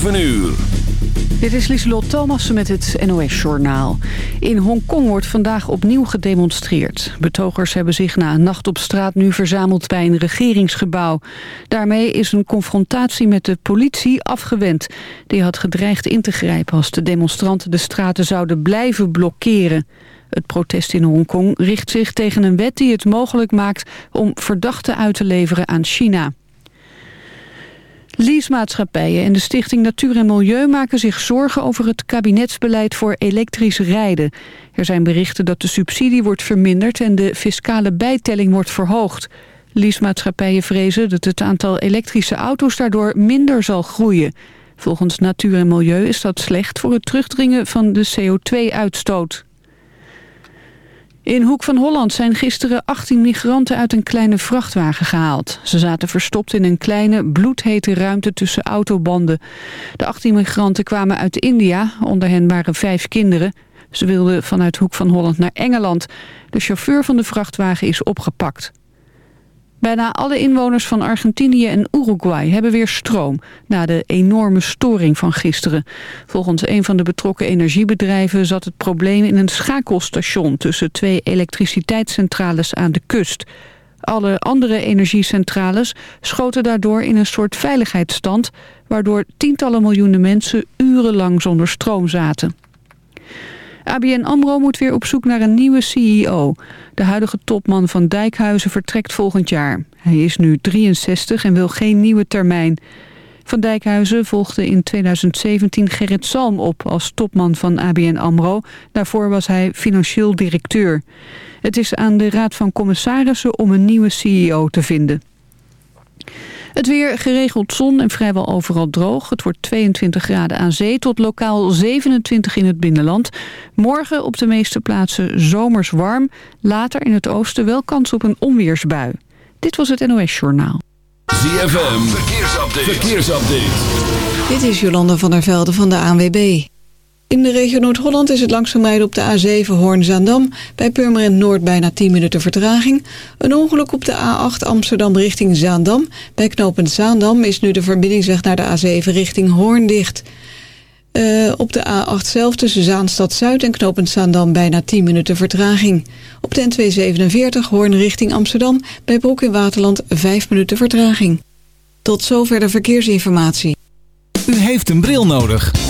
7 uur. Dit is Lieselot Thomassen met het NOS-journaal. In Hongkong wordt vandaag opnieuw gedemonstreerd. Betogers hebben zich na een nacht op straat nu verzameld bij een regeringsgebouw. Daarmee is een confrontatie met de politie afgewend. Die had gedreigd in te grijpen als de demonstranten de straten zouden blijven blokkeren. Het protest in Hongkong richt zich tegen een wet die het mogelijk maakt om verdachten uit te leveren aan China. Leasemaatschappijen en de Stichting Natuur en Milieu maken zich zorgen over het kabinetsbeleid voor elektrisch rijden. Er zijn berichten dat de subsidie wordt verminderd en de fiscale bijtelling wordt verhoogd. Leasemaatschappijen vrezen dat het aantal elektrische auto's daardoor minder zal groeien. Volgens Natuur en Milieu is dat slecht voor het terugdringen van de CO2-uitstoot. In Hoek van Holland zijn gisteren 18 migranten uit een kleine vrachtwagen gehaald. Ze zaten verstopt in een kleine, bloedhete ruimte tussen autobanden. De 18 migranten kwamen uit India, onder hen waren vijf kinderen. Ze wilden vanuit Hoek van Holland naar Engeland. De chauffeur van de vrachtwagen is opgepakt. Bijna alle inwoners van Argentinië en Uruguay hebben weer stroom... na de enorme storing van gisteren. Volgens een van de betrokken energiebedrijven zat het probleem in een schakelstation... tussen twee elektriciteitscentrales aan de kust. Alle andere energiecentrales schoten daardoor in een soort veiligheidsstand... waardoor tientallen miljoenen mensen urenlang zonder stroom zaten. ABN AMRO moet weer op zoek naar een nieuwe CEO. De huidige topman van Dijkhuizen vertrekt volgend jaar. Hij is nu 63 en wil geen nieuwe termijn. Van Dijkhuizen volgde in 2017 Gerrit Salm op als topman van ABN AMRO. Daarvoor was hij financieel directeur. Het is aan de Raad van Commissarissen om een nieuwe CEO te vinden. Het weer geregeld zon en vrijwel overal droog. Het wordt 22 graden aan zee tot lokaal 27 in het binnenland. Morgen op de meeste plaatsen zomers warm. Later in het oosten wel kans op een onweersbui. Dit was het NOS Journaal. ZFM, verkeersupdate. verkeersupdate. Dit is Jolanda van der Velde van de ANWB. In de regio Noord-Holland is het langzaam rijden op de A7 Hoorn-Zaandam. Bij Purmerend Noord bijna 10 minuten vertraging. Een ongeluk op de A8 Amsterdam richting Zaandam. Bij knooppunt Zaandam is nu de verbindingsweg naar de A7 richting Hoorn dicht. Uh, op de A8 zelf tussen Zaanstad-Zuid en knooppunt Zaandam bijna 10 minuten vertraging. Op de N247 Hoorn richting Amsterdam bij Broek in Waterland 5 minuten vertraging. Tot zover de verkeersinformatie. U heeft een bril nodig.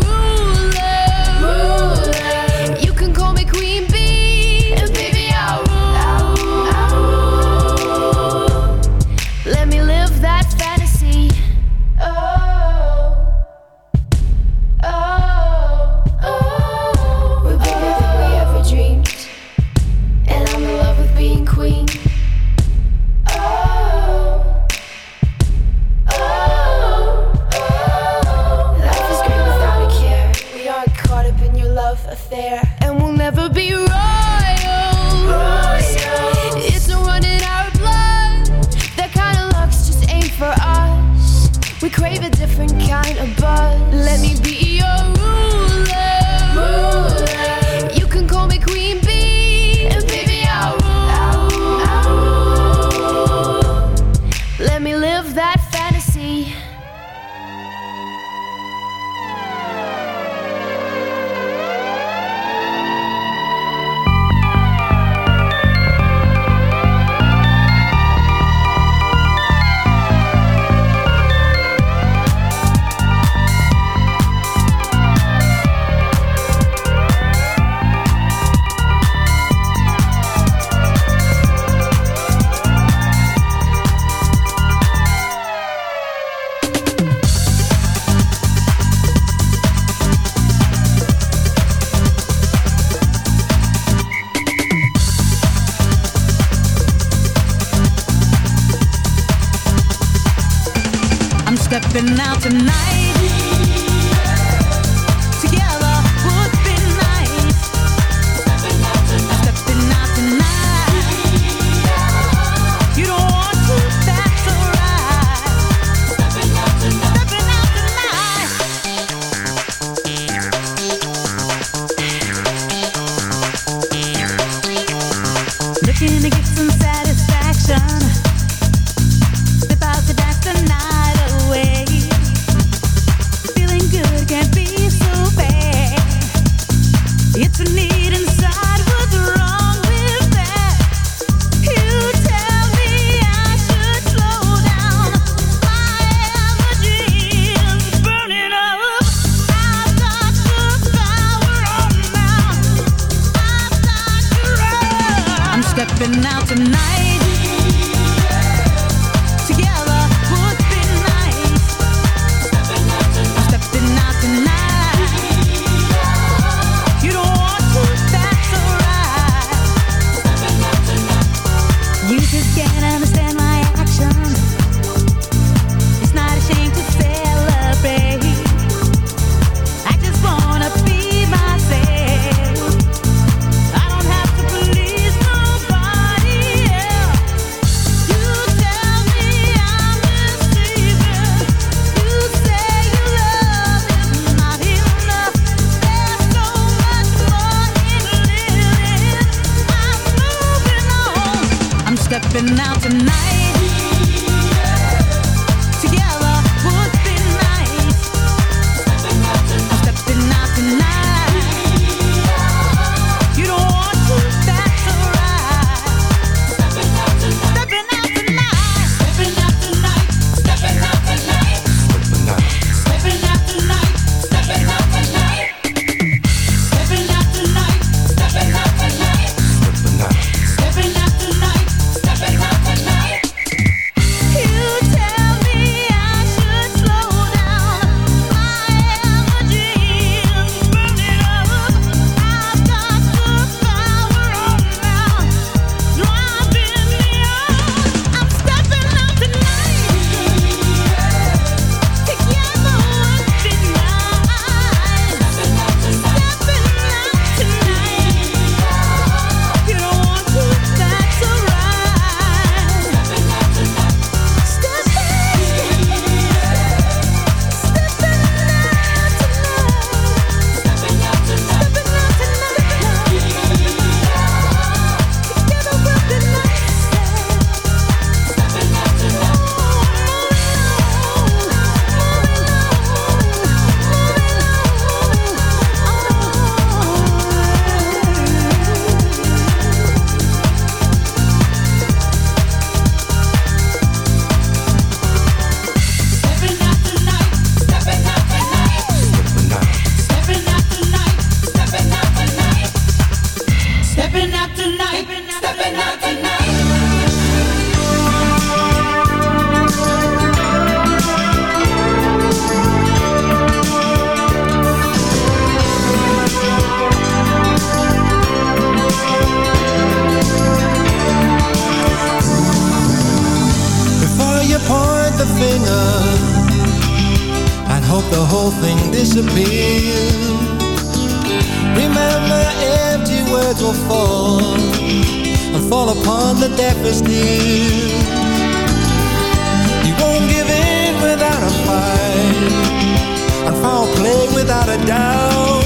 without a doubt.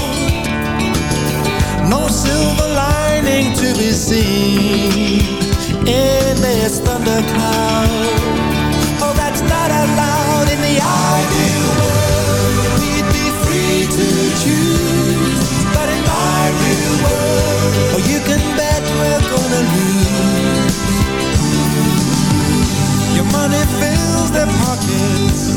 No silver lining to be seen in this thundercloud. Oh, that's not allowed in the ideal world. We'd be free to choose, but in my real world, oh, you can bet we're gonna lose. Your money fills their pockets,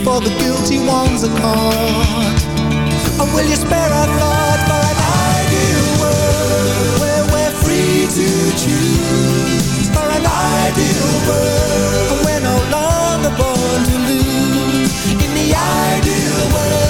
before the guilty ones are caught? Or will you spare a thought for an ideal world where we're free to choose? For an ideal world where we're no longer born to lose. In the ideal world,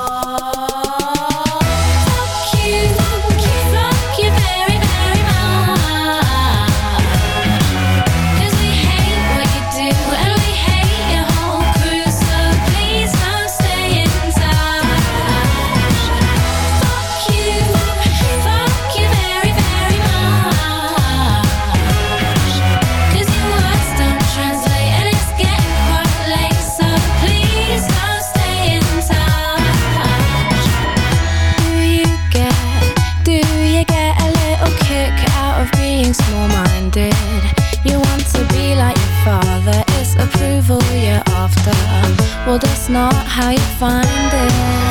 Well, that's not how you find it.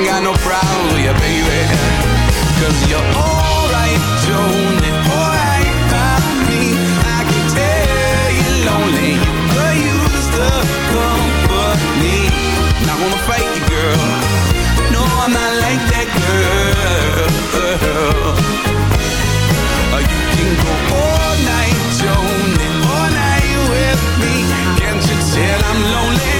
ain't got no problem with you, baby. Cause you're alright, Joan, alright by me. I can tell you're lonely, you could use the company. Not gonna fight you, girl. No, I'm not like that girl. Uh, you can go all night, Joan, all night with me. Can't you tell I'm lonely?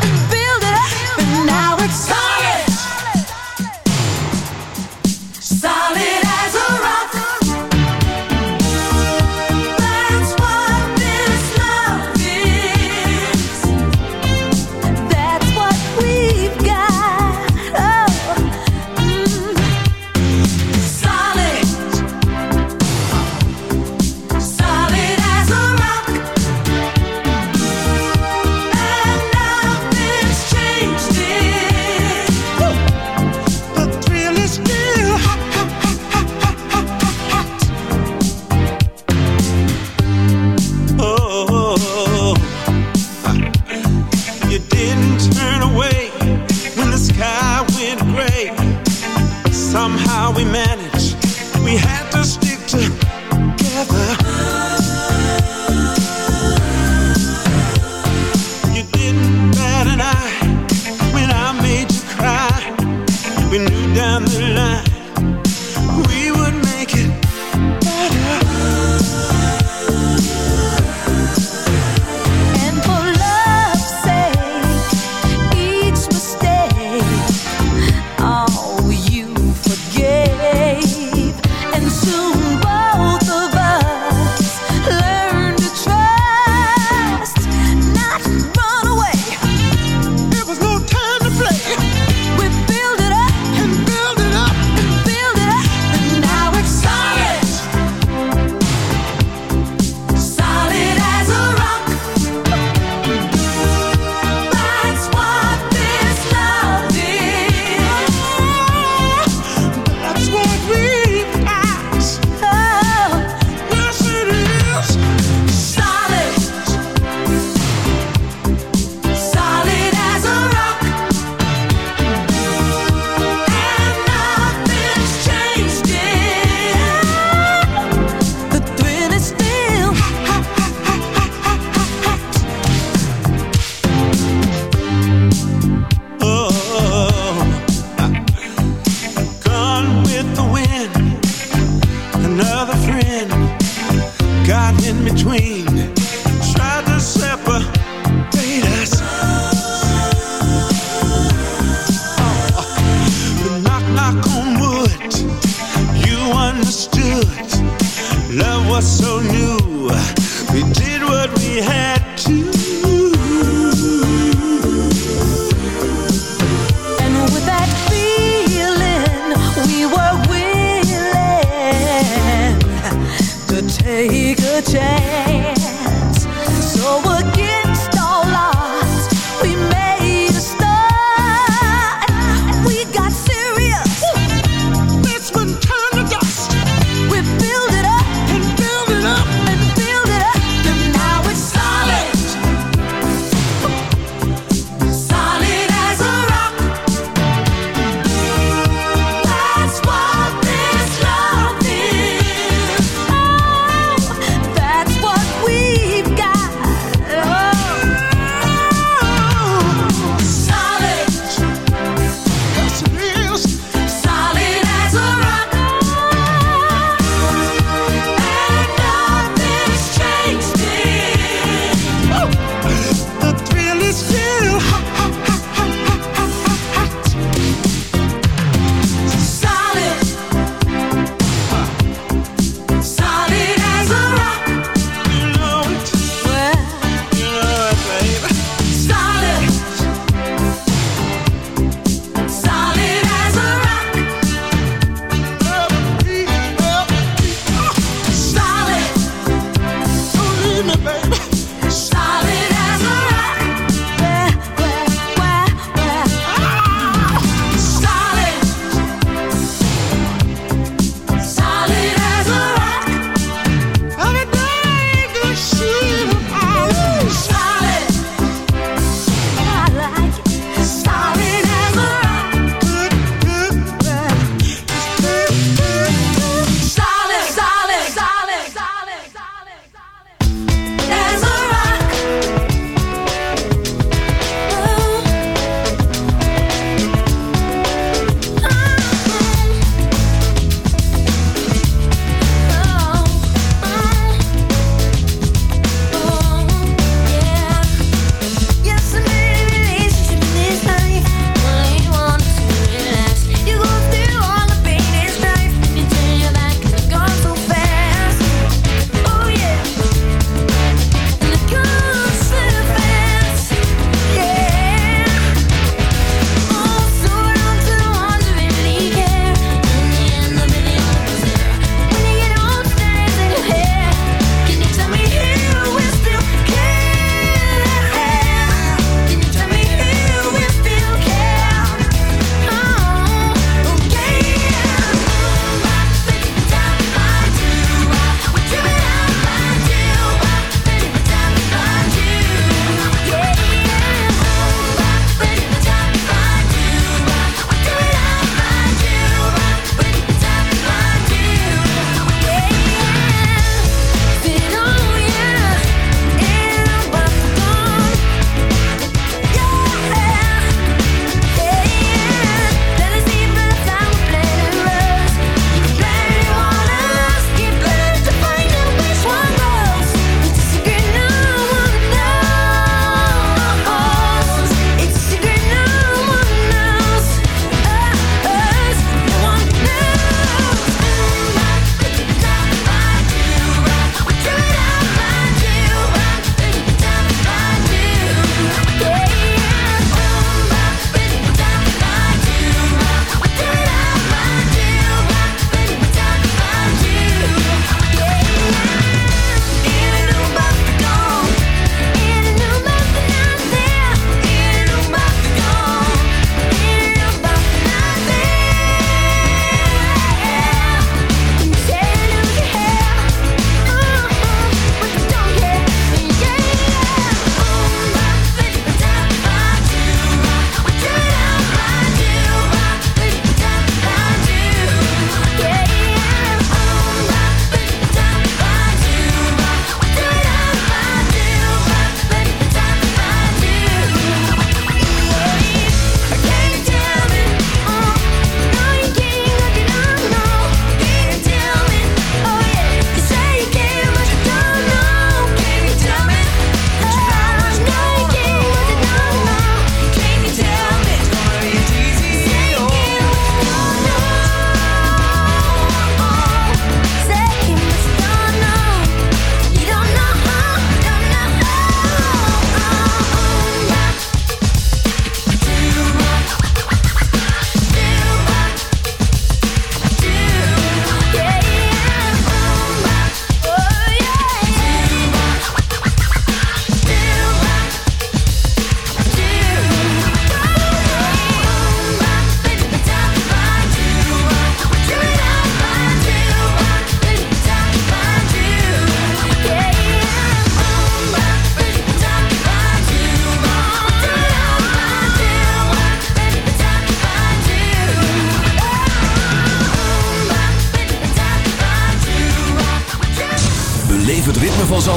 In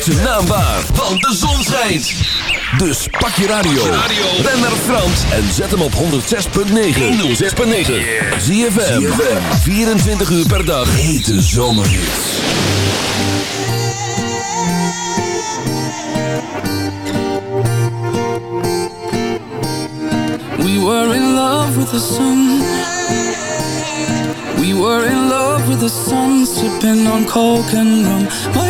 maakt zijn naam waar, want de zon schijnt. Dus pak je radio, ben naar Frans en zet hem op 106.9. 106.9. Zie je 24 uur per dag. Hete zomerhits. We were in love with the sun. We were in love with the sun, sipping on coke and rum.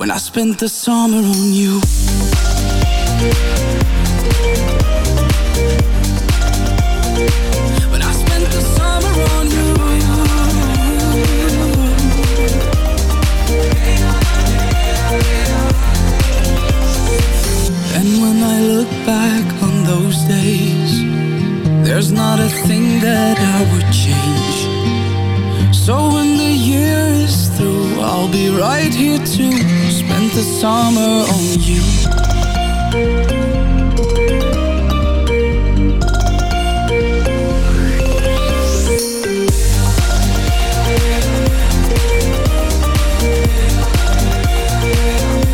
When I spent the summer on you. When I spent the summer on you. And when I look back on those days, there's not a thing that I would change. So when the year is through, I'll be right here to spend the summer on you.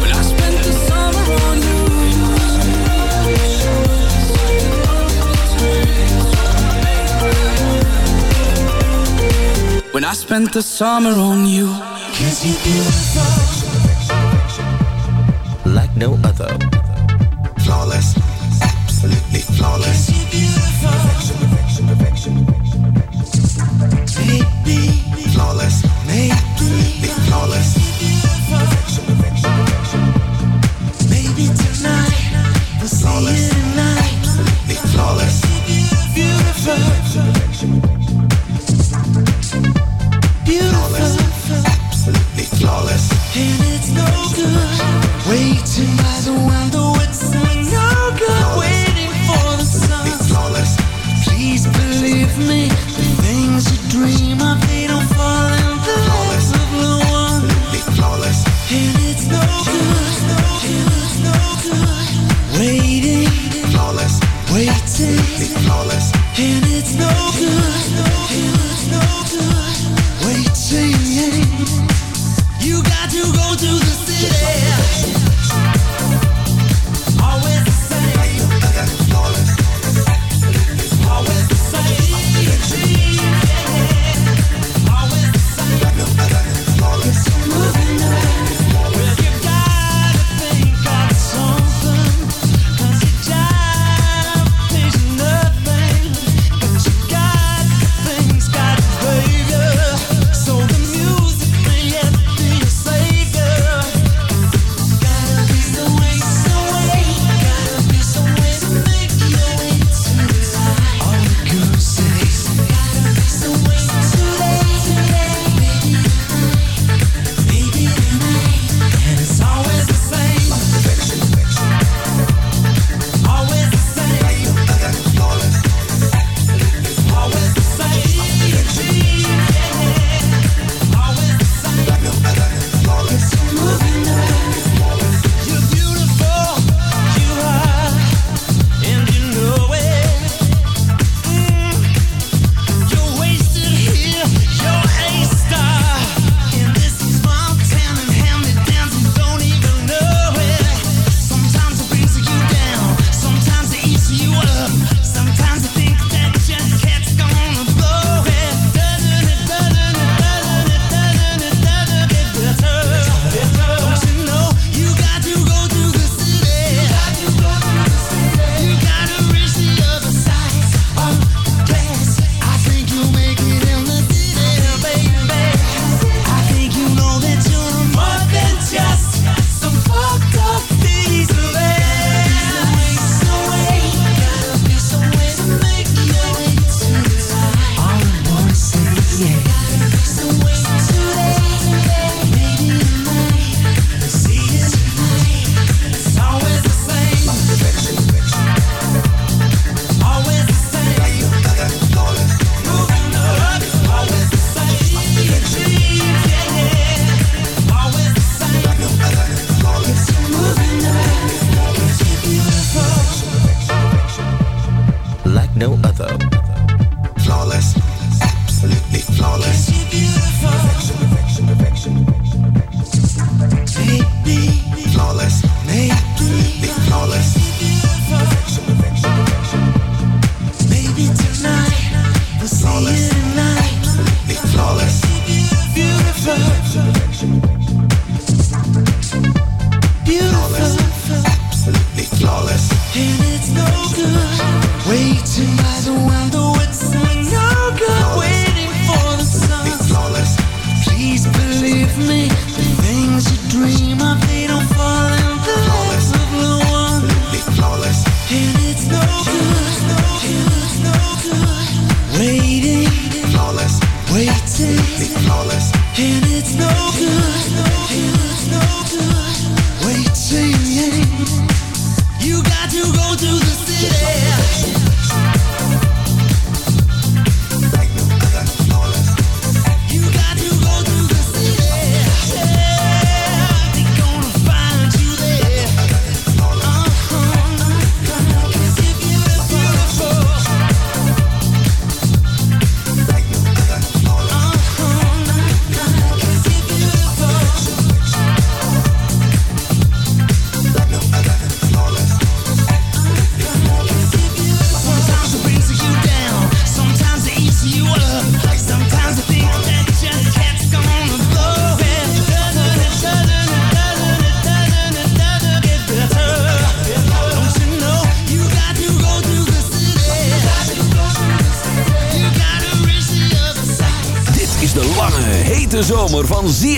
When I spent the summer on you. When I spent the summer on you. Cause you're beautiful. No other. Flawless. Absolutely flawless.